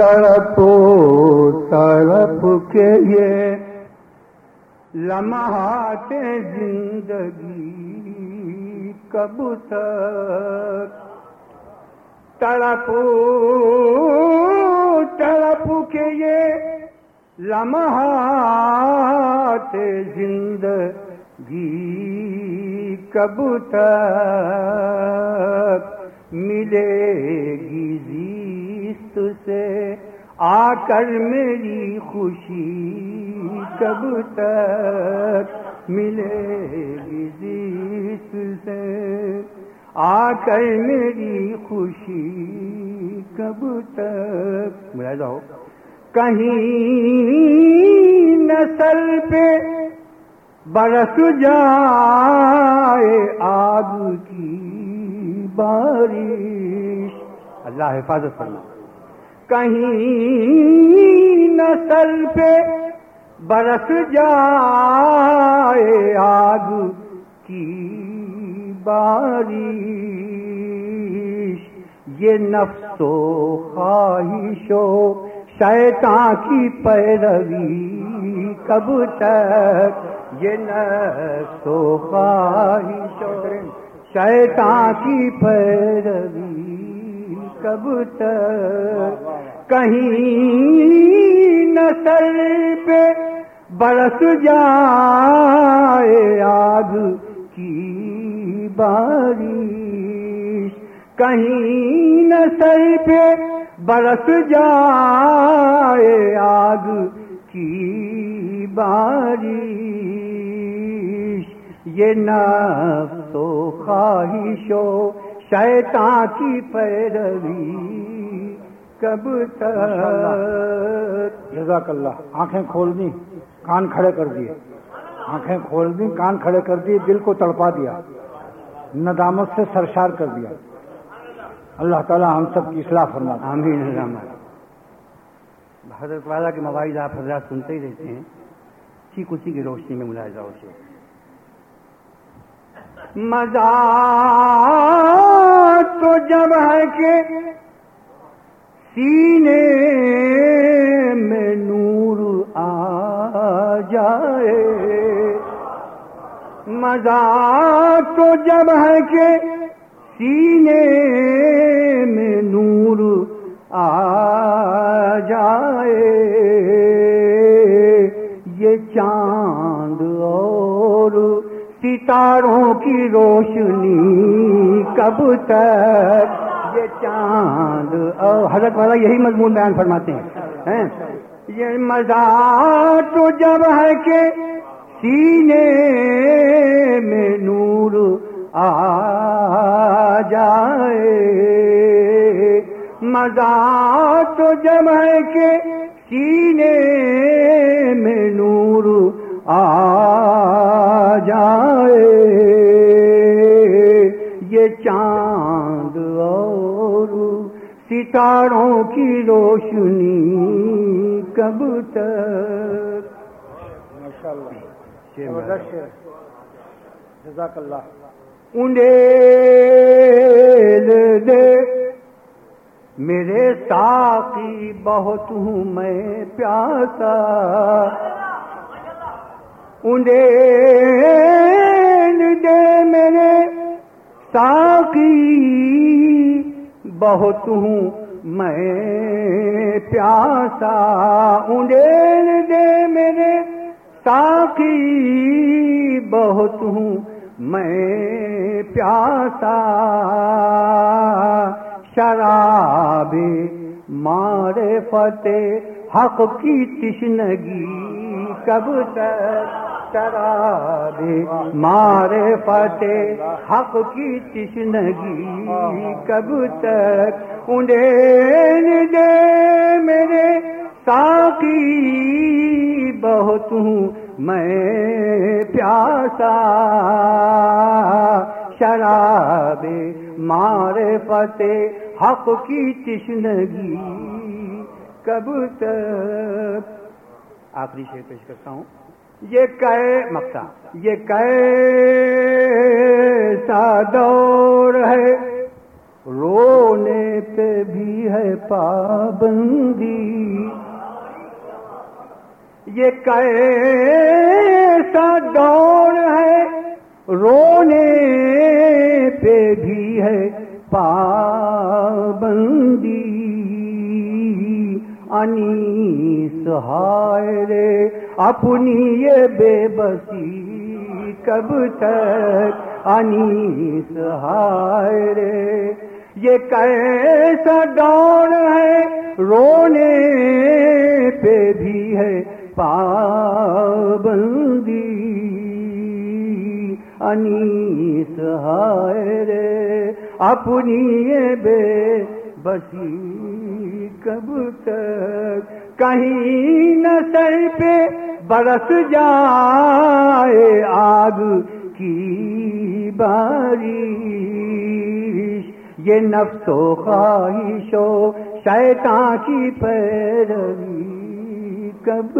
تڑپو تڑپ کے یہ لمحات زندگی کب تک تڑپو تڑپ کے یہ لمحات زندگی کب تک ملے گی زیست سے آ کر میری خوشی کب تک ملے گی زیست سے؟ آ کر میری خوشی کب تک ملا جاؤ کہیں نسل پہ برس جائے آگ کی بارش۔ اللہ حفاظت کرنا کہیں نسل پہ برس جائے آگ کی بارش۔ یہ نفس و خواہش و شیطان کی پیروی کب تک؟ یہ نفس و خواہش و شیطان کی پیروی کب تک؟ کہیں نسل پہ برس جائے آگ کی بارش۔ کہیں نسل پہ برس جائے آگ کی بارش۔ یہ نفس و خواہش و شیطان کی پیروی۔ کب تک جزاک اللہ آنکھیں کھول دی کان کھڑے کر دیے۔ آنکھیں کھول دی کان کھڑے کر دیے۔ دل کو تڑپا دیا۔ ندامت سے سرشار کر دیا۔ اللہ تعالی ہم سب کی اصلاح فرما آمین حضرت والا کے مواعظ آپ حضرات سنتے ہی رہتے ہیں۔ ٹھیک اسی کی روشنی میں ملاحظہ ہوتے مزہ تو جب ہے کہ سینے میں نور آ جائے۔ مزہ تو جب ہے کہ سینے میں نور آ جائے۔ یہ چاند اور ستاروں کی روشنی کب تک یہ چاند۔ اور حضرت والا یہی مضمون بیان فرماتے ہیں؟ یہ مزہ تو جب ہے کہ سینے میں نور آ جائے۔ مزہ تو جب ہے کہ سینے میں نور آ جائے۔ یہ چاند اور ستاروں کی روشنی کب تک؟ جزاک اللہ انڈیل دے۔ میرے ساقی بہت ہوں میں پیاسا۔ انڈیل ساقی بہت ہوں میں پیاسا انڈیل دے میرے ساقی بہت ہوں میں پیاسا شراب مارے فتح حق کی تشنگی کب تک شراب مارے فتح حق کی تشنگی کب تک؟ انڈین دے میرے ساقی بہت ہوں میں پیاسا۔ شراب مارے فتح حق کی تشنگی کب تک؟ آخری شعر پیش کرتا ہوں۔ یہ کہ مقتا یہ کیسا دور ہے، رونے پہ بھی ہے پابندی۔ یہ کیسا دور ہے، رونے پہ بھی ہے پابندی۔ انی ہائے رے اپنی یہ بے بسی کب تک انی ہائے رے یہ کیسا دور ہے رونے پہ بھی ہے پابندی انیس ہائے رے اپنی یہ بے بسی کب تک کہیں نہ سر پہ برس جائے آگ کی بارش۔ یہ نفس و خواہش و شیطان کی پیروی کب